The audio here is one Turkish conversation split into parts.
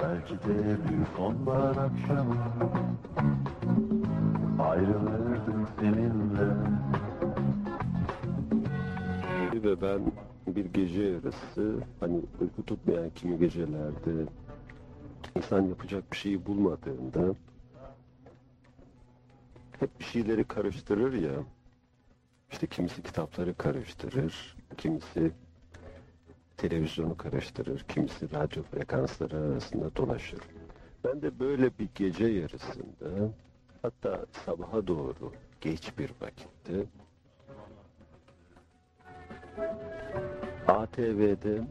Belki de bir sonbahar akşamı. Ayrılırdık seninle. Ve ben bir gece yarısı hani uyku tutmayan kimi gecelerde insan yapacak bir şeyi bulmadığında hep bir şeyleri karıştırır ya. İşte kimisi kitapları karıştırır, kimisi televizyonu karıştırır, kimisi radyo frekansları arasında dolaşır. Ben de böyle bir gece yarısında hatta sabaha doğru geç bir vakitte ATV'de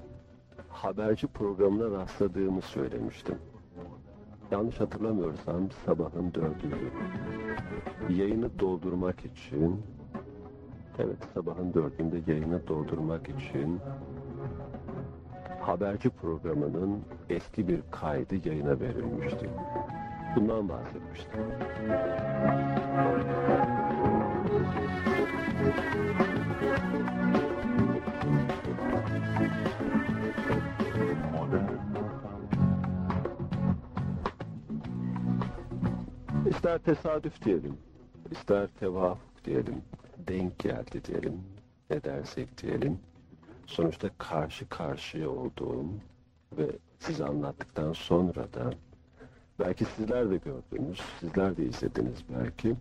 haberci programına rastladığımı söylemiştim. Yanlış hatırlamıyorsam sabahın dördüydü. Yayını doldurmak için, evet sabahın dördünde yayını doldurmak için haberci programının eski bir kaydı yayına verilmişti. Bundan bahsetmiştim. İster tesadüf diyelim, ister tevafuk diyelim, denk geldi diyelim, ne dersek diyelim. Sonuçta karşı karşıya olduğum ve size anlattıktan sonra da belki sizler de gördünüz, sizler de izlediniz belki.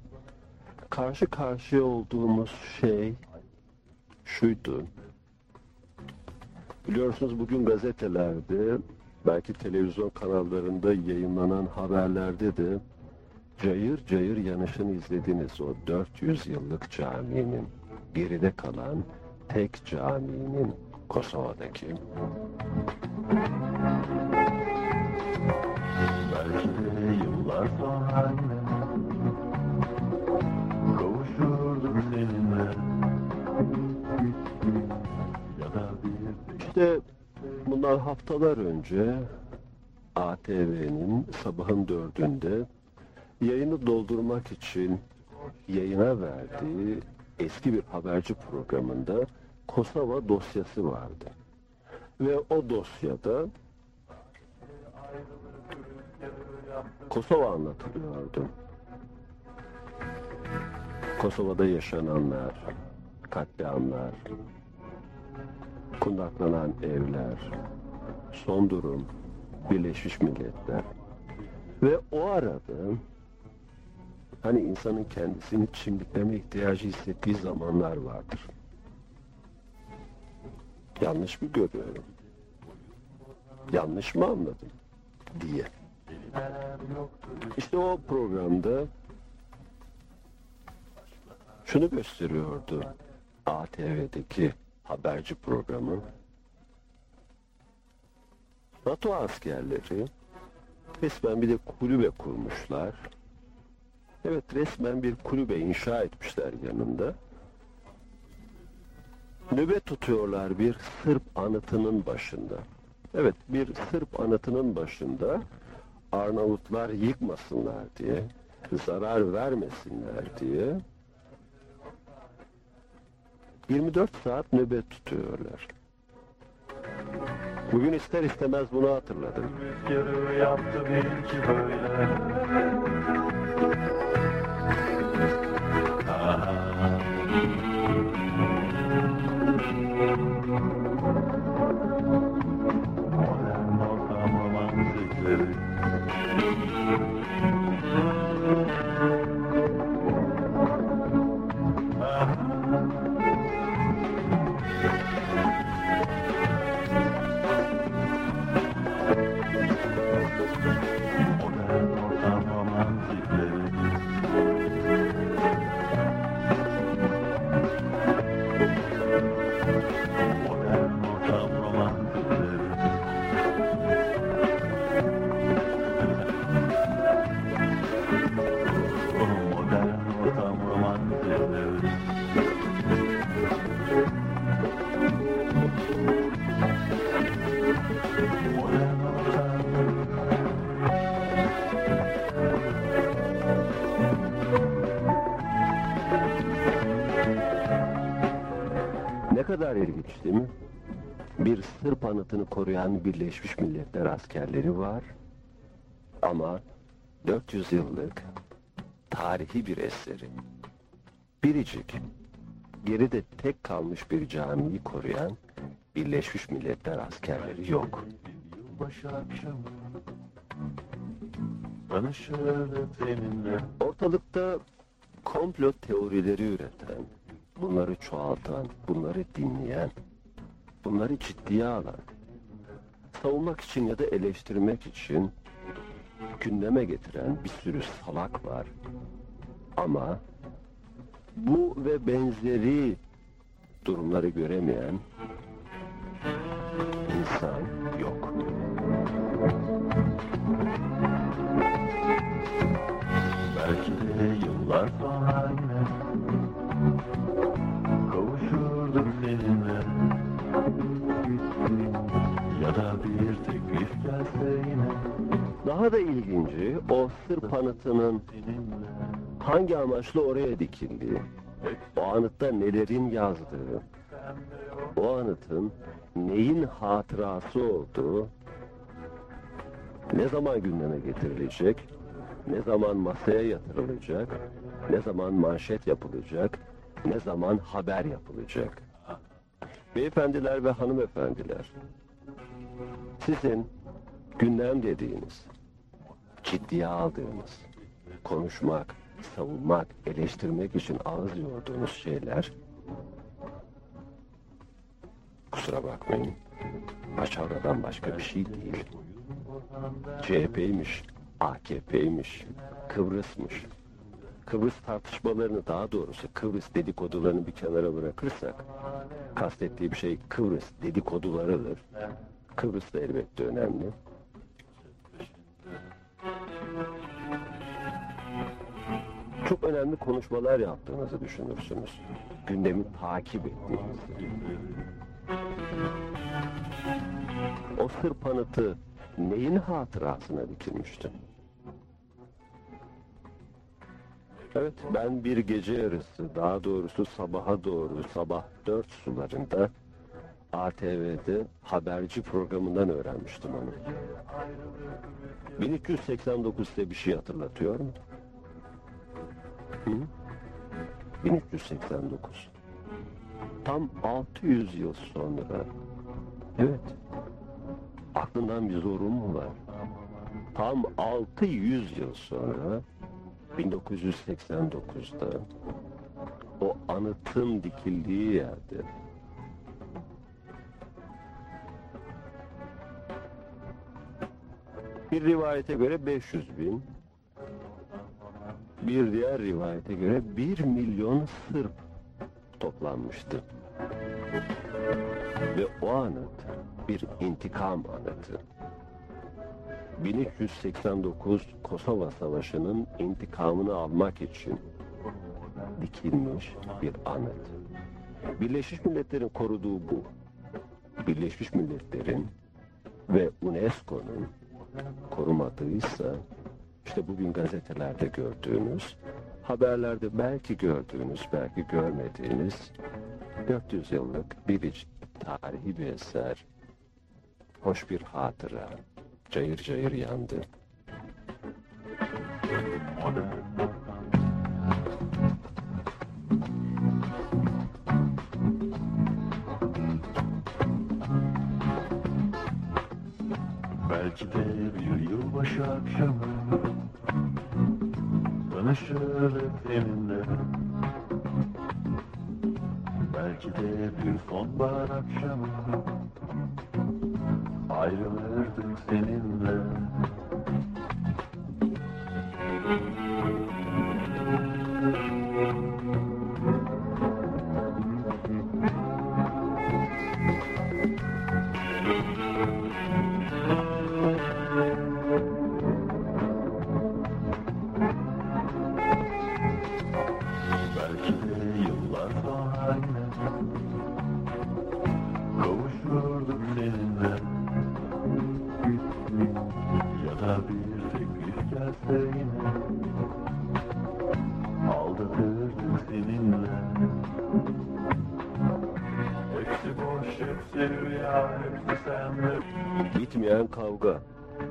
Karşı karşıya olduğumuz şey şuydu. Biliyorsunuz bugün gazetelerde, belki televizyon kanallarında yayınlanan haberlerde de cayır cayır yanışını izlediniz o 400 yıllık caminin. Geride kalan tek caminin. Kosova'daki. Belki yıllar sonra yine Kavuşurduk seninle. Ya da bir İşte bundan haftalar önce ATV'nin sabahın dördünde yayını doldurmak için yayına verdiği eski bir haberci programında Kosova dosyası vardı. Ve o dosyada Kosova anlatılıyordu. Kosova'da yaşananlar, katliamlar, kundaklanan evler, son durum, Birleşmiş Milletler. Ve o arada hani insanın kendisini çimdikleme ihtiyacı hissettiği zamanlar vardır. Yanlış mı görüyorum? Yanlış mı anladım? diye. İşte o programda şunu gösteriyordu ATV'deki haberci programı. NATO askerleri resmen bir de kulübe kurmuşlar. Evet resmen bir kulübe inşa etmişler yanında. Nöbet tutuyorlar bir Sırp anıtının başında. Evet bir Sırp anıtının başında Arnavutlar yıkmasınlar diye, zarar vermesinler diye 24 saat nöbet tutuyorlar. Bugün ister istemez bunu hatırladım. rüzgarı yaptı bil ki böyle bir Sırp anıtını koruyan Birleşmiş Milletler askerleri var. Ama 400 yıllık tarihi bir eseri. Biricik, geride tek kalmış bir camiyi koruyan Birleşmiş Milletler askerleri yok. Ortalıkta komplo teorileri üreten, bunları çoğaltan, bunları dinleyen, bunları ciddiye alan, savunmak için ya da eleştirmek için gündeme getiren bir sürü salak var. Ama bu ve benzeri durumları göremeyen Daha da ilginci o Sırp anıtının Seninle hangi amaçla oraya dikildiği, o anıtta nelerin yazdığı, o anıtın neyin hatırası olduğu, ne zaman gündeme getirilecek, ne zaman masaya yatırılacak, ne zaman manşet yapılacak, ne zaman haber yapılacak. Beyefendiler ve hanımefendiler, sizin gündem dediğiniz, ciddiye aldığınız, konuşmak, savunmak, eleştirmek için ağız yorduğunuz şeyler kusura bakmayın Paçavra'dan başka bir şey değil. CHP'ymiş, AKP'ymiş, Kıbrıs'mış. Kıbrıs tartışmalarını daha doğrusu Kıbrıs dedikodularını bir kenara bırakırsak kastettiğim şey Kıbrıs dedikodularıdır. Kıbrıs da elbette önemli. Çok önemli konuşmalar yaptığınızı düşünürsünüz. Gündemi takip ettiğinizi. O Sırp anıtı neyin hatırasına dikilmişti? Evet, ben bir gece yarısı, daha doğrusu sabaha doğru, sabah dört sularında ATV'de haberci programından öğrenmiştim onu. 1389 size bir şey hatırlatıyor mu? Hı? 1389. Tam 600 yıl sonra. Evet. Aklından bir zorun mu var? Tam 600 yıl sonra 1989'da o anıtın dikildiği yerde bir rivayete göre 500 bin bir diğer rivayete göre 1 milyon Sırp toplanmıştı. Ve o anıt bir intikam anıtı. 1389 Kosova Savaşı'nın intikamını almak için dikilmiş bir anıt. Birleşmiş Milletler'in koruduğu bu. Birleşmiş Milletler'in ve UNESCO'nun korumadıysa işte bugün gazetelerde gördüğünüz, haberlerde belki gördüğünüz, belki görmediğiniz 400 yıllık biricik tarihi bir eser, hoş bir hatıra, cayır cayır yandı. Belki de bir yılbaşı akşamı Tanışırdık seninle Belki de bir sonbahar akşamı Ayrılırdık seninle Çıkabilirdik isterse yine Aldatırdık seninle Hepsi boş, hepsi rüya, hepsi sende Bitmeyen kavga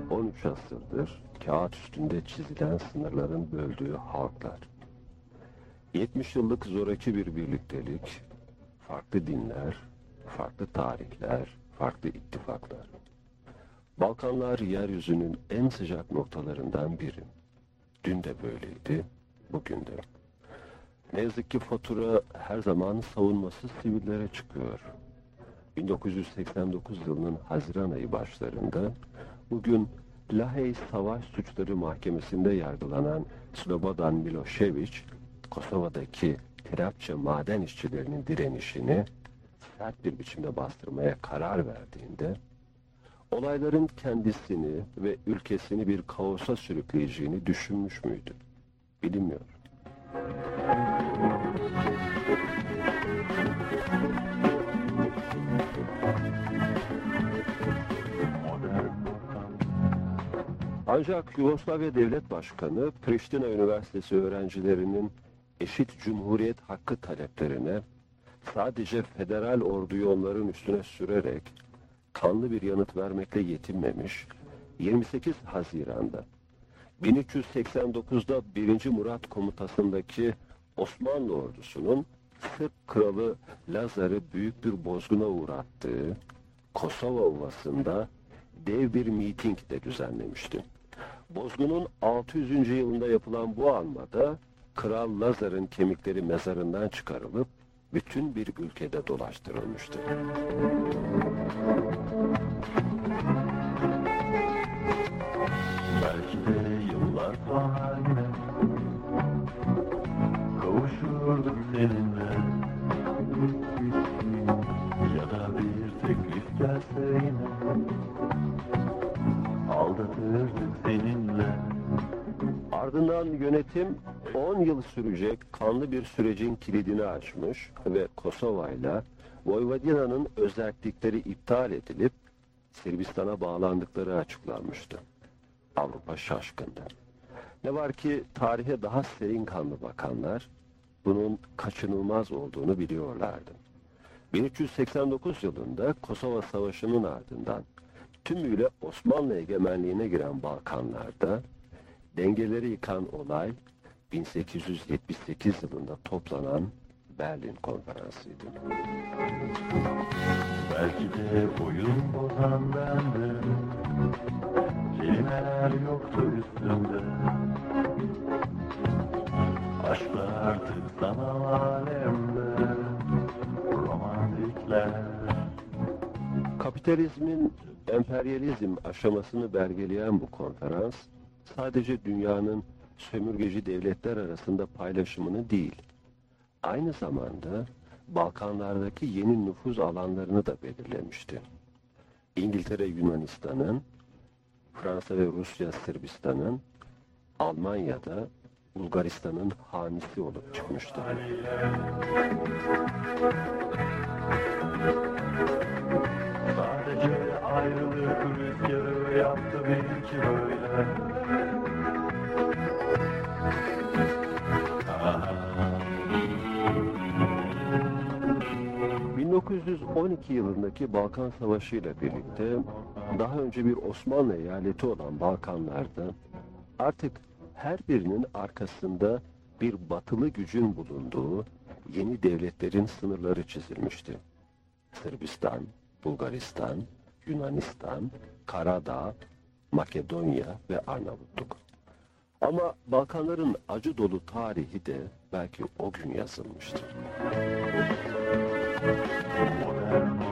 13 asırdır kağıt üstünde çizilen sınırların böldüğü halklar. 70 yıllık zoraki bir birliktelik, farklı dinler, farklı tarihler, farklı ittifaklar. Balkanlar yeryüzünün en sıcak noktalarından biri. Dün de böyleydi, bugün de. Ne yazık ki fatura her zaman savunmasız sivillere çıkıyor. 1989 yılının Haziran ayı başlarında bugün Lahey Savaş Suçları Mahkemesi'nde yargılanan Slobodan Milošević, Kosova'daki Trabçe maden işçilerinin direnişini sert bir biçimde bastırmaya karar verdiğinde olayların kendisini ve ülkesini bir kaosa sürükleyeceğini düşünmüş müydü? Bilinmiyor. Ancak Yugoslavya Devlet Başkanı Priştina Üniversitesi öğrencilerinin eşit cumhuriyet hakkı taleplerine sadece federal orduyu onların üstüne sürerek kanlı bir yanıt vermekle yetinmemiş, 28 Haziran'da 1389'da 1. Murat komutasındaki Osmanlı ordusunun Sırp kralı Lazar'ı büyük bir bozguna uğrattığı Kosova Ovası'nda dev bir miting de düzenlemişti. Bozgunun 600. yılında yapılan bu anmada Kral Lazar'ın kemikleri mezarından çıkarılıp bütün bir ülkede dolaştırılmıştı. Belki de yıllar sonra yine Kavuşurduk seninle Ya da bir teklif gelse yine Aldatırdık seninle Ardından yönetim 10 yıl sürecek kanlı bir sürecin kilidini açmış ve Kosova ile Vojvodina'nın özellikleri iptal edilip Sırbistan'a bağlandıkları açıklanmıştı. Avrupa şaşkındı. Ne var ki tarihe daha serin kanlı bakanlar bunun kaçınılmaz olduğunu biliyorlardı. 1389 yılında Kosova Savaşı'nın ardından tümüyle Osmanlı egemenliğine giren Balkanlarda dengeleri yıkan olay 1878 yılında toplanan Berlin Konferansı'ydı. Belki de oyun bozan bendim. Kelimeler yoktu üstümde. Aşklar artık sanal alemde. Romantikler. Kapitalizmin emperyalizm aşamasını belgeleyen bu konferans sadece dünyanın sömürgeci devletler arasında paylaşımını değil, aynı zamanda Balkanlardaki yeni nüfuz alanlarını da belirlemişti. İngiltere Yunanistan'ın, Fransa ve Rusya Sırbistan'ın, Almanya'da Bulgaristan'ın hamisi olup çıkmıştı. Ayrılık rüzgarı yaptı belki böyle Ah, 1912 yılındaki Balkan Savaşı ile birlikte daha önce bir Osmanlı eyaleti olan Balkanlarda artık her birinin arkasında bir batılı gücün bulunduğu yeni devletlerin sınırları çizilmişti. Sırbistan, Bulgaristan, Yunanistan, Karadağ, Makedonya ve Arnavutluk. Ama Balkanların acı dolu tarihi de belki o gün yazılmıştır. modern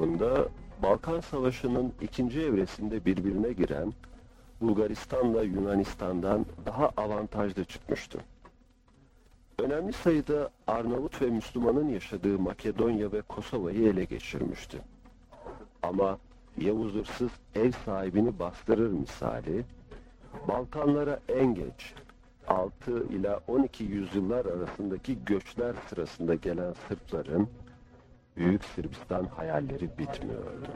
paylaşımında Balkan Savaşı'nın ikinci evresinde birbirine giren Bulgaristan'la Yunanistan'dan daha avantajlı çıkmıştı. Önemli sayıda Arnavut ve Müslümanın yaşadığı Makedonya ve Kosova'yı ele geçirmişti. Ama Yavuz Hırsız ev sahibini bastırır misali, Balkanlara en geç 6 ila 12 yüzyıllar arasındaki göçler sırasında gelen Sırpların Büyük Sırbistan hayalleri bitmiyordu.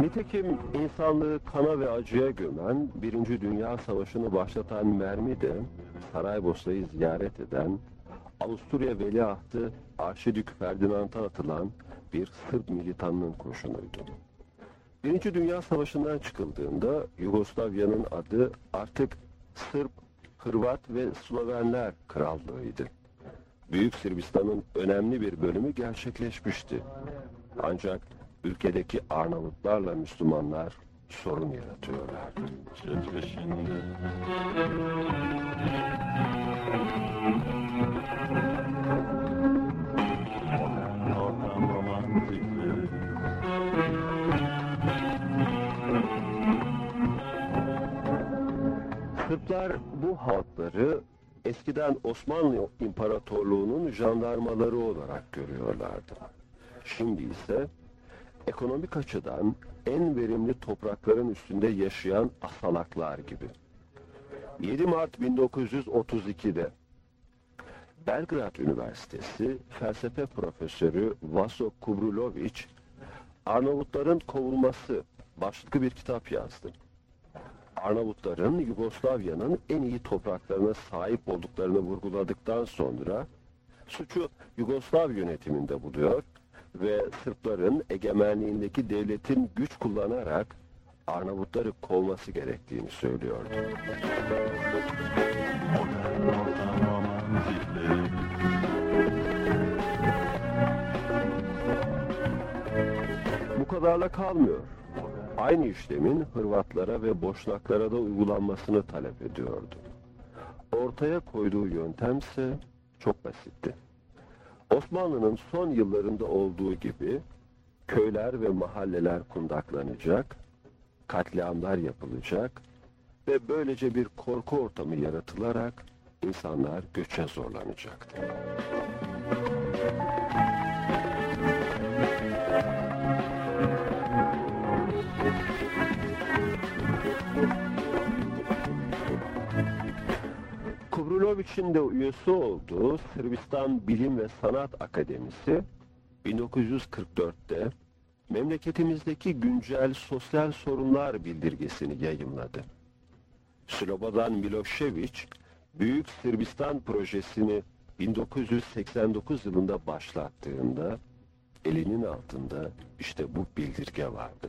Nitekim insanlığı kana ve acıya gömen, Birinci Dünya Savaşı'nı başlatan mermi de Saraybosna'yı ziyaret eden, Avusturya veliahtı Arşidük Ferdinand'a atılan bir Sırp militanının kurşunuydu. Birinci Dünya Savaşı'ndan çıkıldığında Yugoslavya'nın adı artık Sırp, Hırvat ve Slovenler Krallığı'ydı. Büyük Sırbistan'ın önemli bir bölümü gerçekleşmişti. Ancak ülkedeki Arnavutlarla Müslümanlar sorun yaratıyorlardı. Söz Sırplar bu halkları eskiden Osmanlı İmparatorluğu'nun jandarmaları olarak görüyorlardı. Şimdi ise ekonomik açıdan en verimli toprakların üstünde yaşayan asalaklar gibi. 7 Mart 1932'de Belgrad Üniversitesi felsefe profesörü Vaso Kubrulovic, Arnavutların kovulması başlıklı bir kitap yazdı. Arnavutların Yugoslavya'nın en iyi topraklarına sahip olduklarını vurguladıktan sonra suçu Yugoslav yönetiminde buluyor ve Sırpların egemenliğindeki devletin güç kullanarak Arnavutları kovması gerektiğini söylüyordu. Bu kadarla kalmıyor. Aynı işlemin Hırvatlara ve Boşnaklara da uygulanmasını talep ediyordu. Ortaya koyduğu yöntemse çok basitti. Osmanlı'nın son yıllarında olduğu gibi köyler ve mahalleler kundaklanacak, katliamlar yapılacak ve böylece bir korku ortamı yaratılarak insanlar göçe zorlanacaktı. Kubrulovic'in de üyesi olduğu Sırbistan Bilim ve Sanat Akademisi 1944'te memleketimizdeki güncel sosyal sorunlar bildirgesini yayımladı. Slobodan Milošević Büyük Sırbistan projesini 1989 yılında başlattığında elinin altında işte bu bildirge vardı.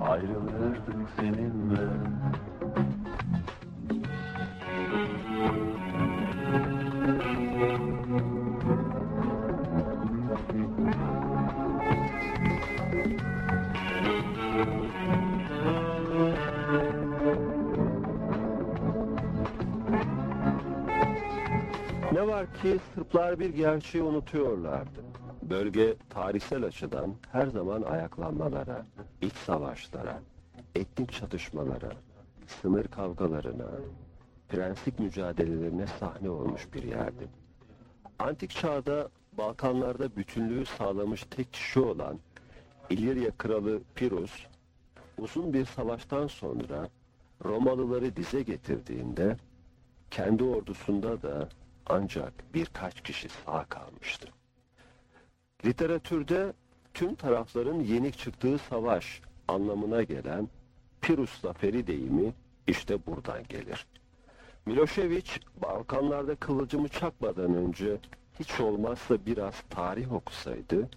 Ayrılırdık seninle var ki Sırplar bir gerçeği unutuyorlardı. Bölge tarihsel açıdan her zaman ayaklanmalara, iç savaşlara, etnik çatışmalara, sınır kavgalarına, prenslik mücadelelerine sahne olmuş bir yerdi. Antik çağda Balkanlarda bütünlüğü sağlamış tek kişi olan İlirya kralı Pirus, uzun bir savaştan sonra Romalıları dize getirdiğinde kendi ordusunda da ancak birkaç kişi sağ kalmıştı. Literatürde tüm tarafların yenik çıktığı savaş anlamına gelen Pirus zaferi deyimi işte buradan gelir. Milošević Balkanlarda kıvılcımı çakmadan önce hiç olmazsa biraz tarih okusaydı,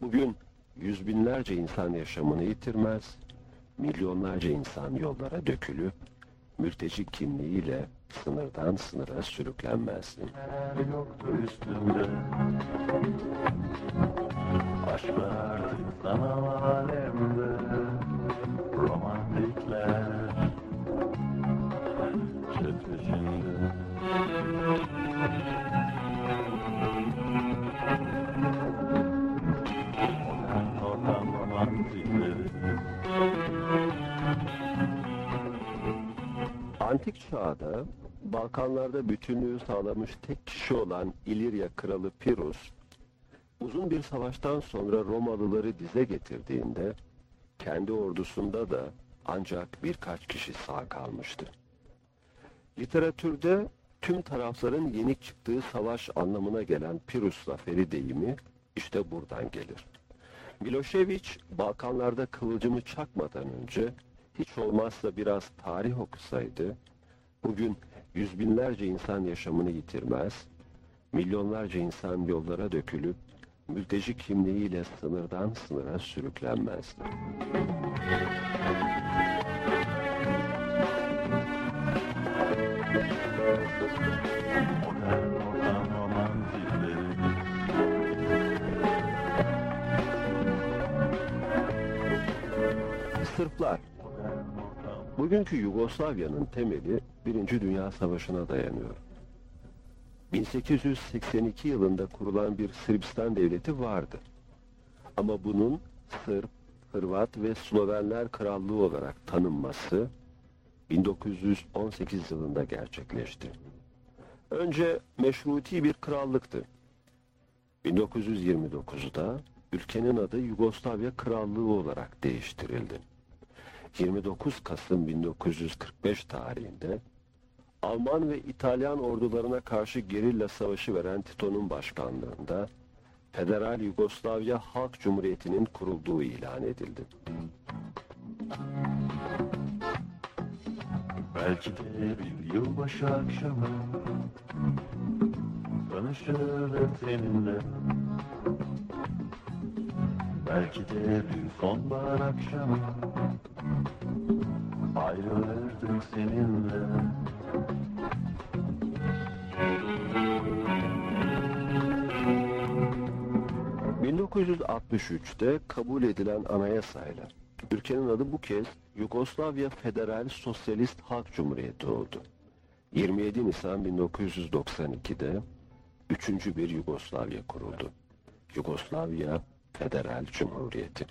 bugün yüz binlerce insan yaşamını yitirmez, milyonlarca insan yollara dökülüp, mülteci kimliğiyle Sınırdan sınıra sürüklenmezsin. Yoktur üstümde. Aşk artık sana alemde. Romantikler. Çet Antik çağda Balkanlarda bütünlüğü sağlamış tek kişi olan İlirya kralı Pirus, uzun bir savaştan sonra Romalıları dize getirdiğinde kendi ordusunda da ancak birkaç kişi sağ kalmıştı. Literatürde tüm tarafların yenik çıktığı savaş anlamına gelen Pirus zaferi deyimi işte buradan gelir. Milošević Balkanlarda kıvılcımı çakmadan önce hiç olmazsa biraz tarih okusaydı, bugün yüz binlerce insan yaşamını yitirmez, milyonlarca insan yollara dökülüp mülteci kimliğiyle sınırdan sınıra sürüklenmezdi. Sırplar, bugünkü Yugoslavya'nın temeli Birinci Dünya Savaşı'na dayanıyor. 1882 yılında kurulan bir Sırbistan devleti vardı. Ama bunun Sırp, Hırvat ve Slovenler Krallığı olarak tanınması 1918 yılında gerçekleşti. Önce meşruti bir krallıktı. 1929'da ülkenin adı Yugoslavya Krallığı olarak değiştirildi. 29 Kasım 1945 tarihinde Alman ve İtalyan ordularına karşı gerilla savaşı veren Tito'nun başkanlığında Federal Yugoslavya Halk Cumhuriyeti'nin kurulduğu ilan edildi. Belki de bir yılbaşı akşamı Tanışırdık seninle Belki de bir sonbahar akşamı Ayrılırdık seninle 1963'te kabul edilen anayasayla ülkenin adı bu kez Yugoslavya Federal Sosyalist Halk Cumhuriyeti oldu. 27 Nisan 1992'de üçüncü bir Yugoslavya kuruldu. Yugoslavya Federal Cumhuriyeti.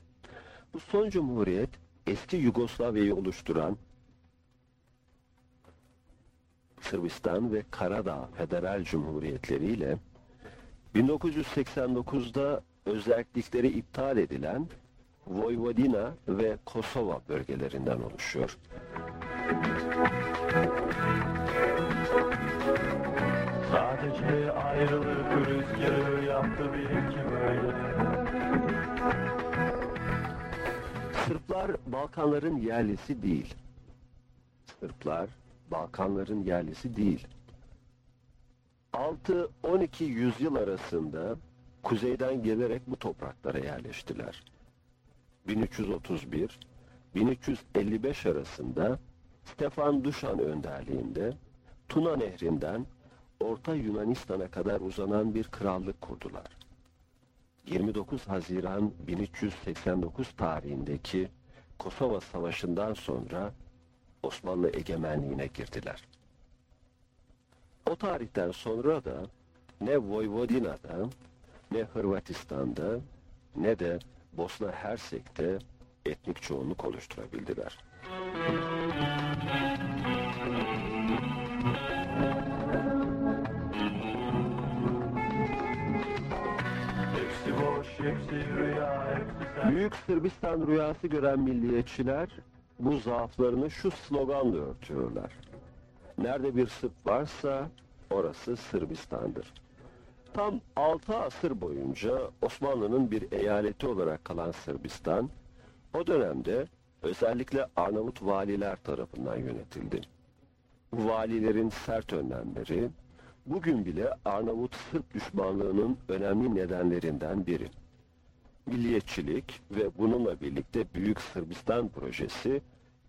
Bu son cumhuriyet eski Yugoslavya'yı oluşturan Sırbistan ve Karadağ Federal Cumhuriyetleri ile 1989'da özellikleri iptal edilen Vojvodina ve Kosova bölgelerinden oluşuyor. Sadece ayrılık rüzgarı yaptı benimki böyle Sırplar Balkanların yerlisi değil. Sırplar Balkanların yerlisi değil. 6-12 yüzyıl arasında kuzeyden gelerek bu topraklara yerleştiler. 1331-1355 arasında Stefan Duşan önderliğinde Tuna Nehri'nden Orta Yunanistan'a kadar uzanan bir krallık kurdular. 29 Haziran 1389 tarihindeki Kosova Savaşı'ndan sonra Osmanlı egemenliğine girdiler. O tarihten sonra da ne Vojvodina'da, ne Hırvatistan'da, ne de Bosna Hersek'te etnik çoğunluk oluşturabildiler. Hepsi Büyük Sırbistan rüyası gören milliyetçiler bu zaaflarını şu sloganla örtüyorlar. Nerede bir Sırp varsa orası Sırbistan'dır. Tam 6 asır boyunca Osmanlı'nın bir eyaleti olarak kalan Sırbistan, o dönemde özellikle Arnavut valiler tarafından yönetildi. Valilerin sert önlemleri, bugün bile Arnavut Sırp düşmanlığının önemli nedenlerinden biri. Milliyetçilik ve bununla birlikte Büyük Sırbistan projesi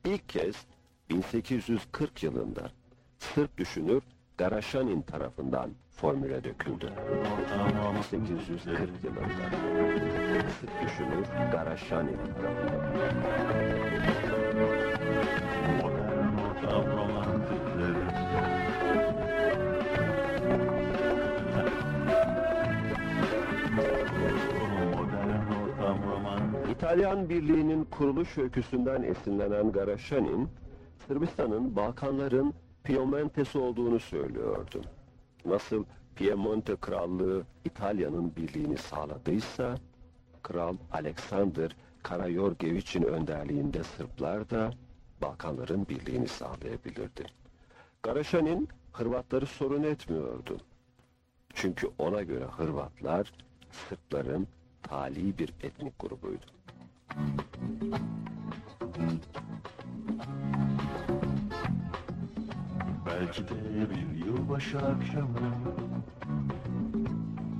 ilk kez 1840 yılında Sırp düşünür Garaşanin tarafından formüle döküldü. 1840 yılında Sırp düşünür Garaşanin tarafından. İtalyan Birliği'nin kuruluş öyküsünden esinlenen Garaşanin, Sırbistan'ın Balkanların Piemonte'si olduğunu söylüyordu. Nasıl Piemonte Krallığı İtalya'nın birliğini sağladıysa, Kral Alexander Karayorgeviç'in önderliğinde Sırplar da Balkanların birliğini sağlayabilirdi. Garaşanin Hırvatları sorun etmiyordu. Çünkü ona göre Hırvatlar Sırpların tali bir etnik grubuydu. Belki de bir yılbaşı akşamı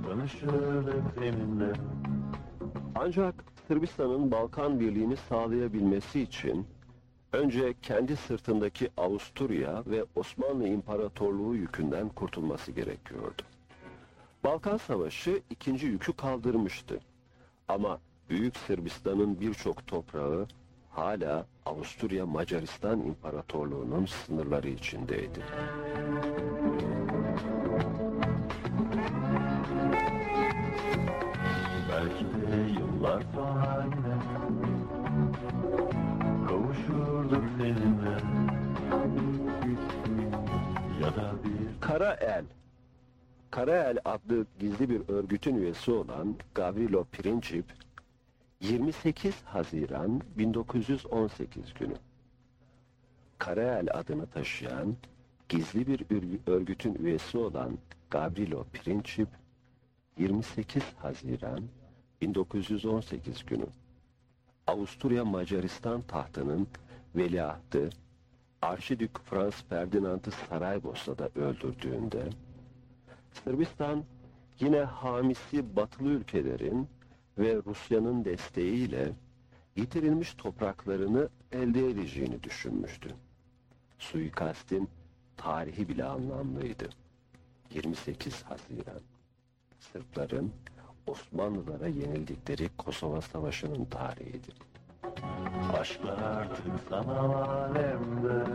Tanışırdık seninle Ancak Sırbistan'ın Balkan Birliği'ni sağlayabilmesi için önce kendi sırtındaki Avusturya ve Osmanlı İmparatorluğu yükünden kurtulması gerekiyordu. Balkan Savaşı ikinci yükü kaldırmıştı. Ama Büyük Sırbistan'ın birçok toprağı hala Avusturya Macaristan İmparatorluğu'nun sınırları içindeydi. Belki de yıllar sonra yine Kavuşurduk seninle Ya da bir Kara El Kara El adlı gizli bir örgütün üyesi olan Gavrilo Princip 28 Haziran 1918 günü. Kara El adını taşıyan gizli bir örgütün üyesi olan Gavrilo Princip 28 Haziran 1918 günü. Avusturya Macaristan tahtının veliahtı Arşidük Franz Ferdinand'ı Saraybosna'da öldürdüğünde Sırbistan yine hamisi batılı ülkelerin ve Rusya'nın desteğiyle yitirilmiş topraklarını elde edeceğini düşünmüştü. Suikastin tarihi bile anlamlıydı. 28 Haziran. Sırpların Osmanlılara yenildikleri Kosova Savaşı'nın tarihidir. Aşklar artık sanal alemde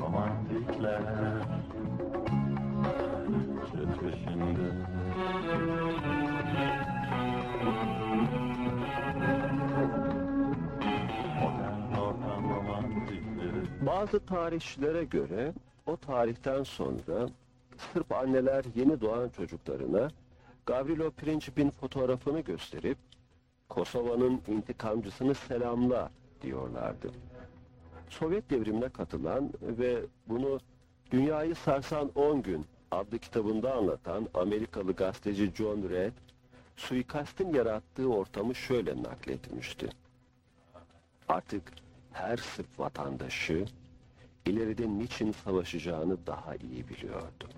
Romantikler Jet peşinde Bazı tarihçilere göre o tarihten sonra Sırp anneler yeni doğan çocuklarına Gavrilo Princip'in fotoğrafını gösterip Kosova'nın intikamcısını selamla diyorlardı. Sovyet devrimine katılan ve bunu Dünyayı Sarsan 10 Gün adlı kitabında anlatan Amerikalı gazeteci John Red, suikastin yarattığı ortamı şöyle nakletmişti. Artık her Sırp vatandaşı ileride niçin savaşacağını daha iyi biliyordu.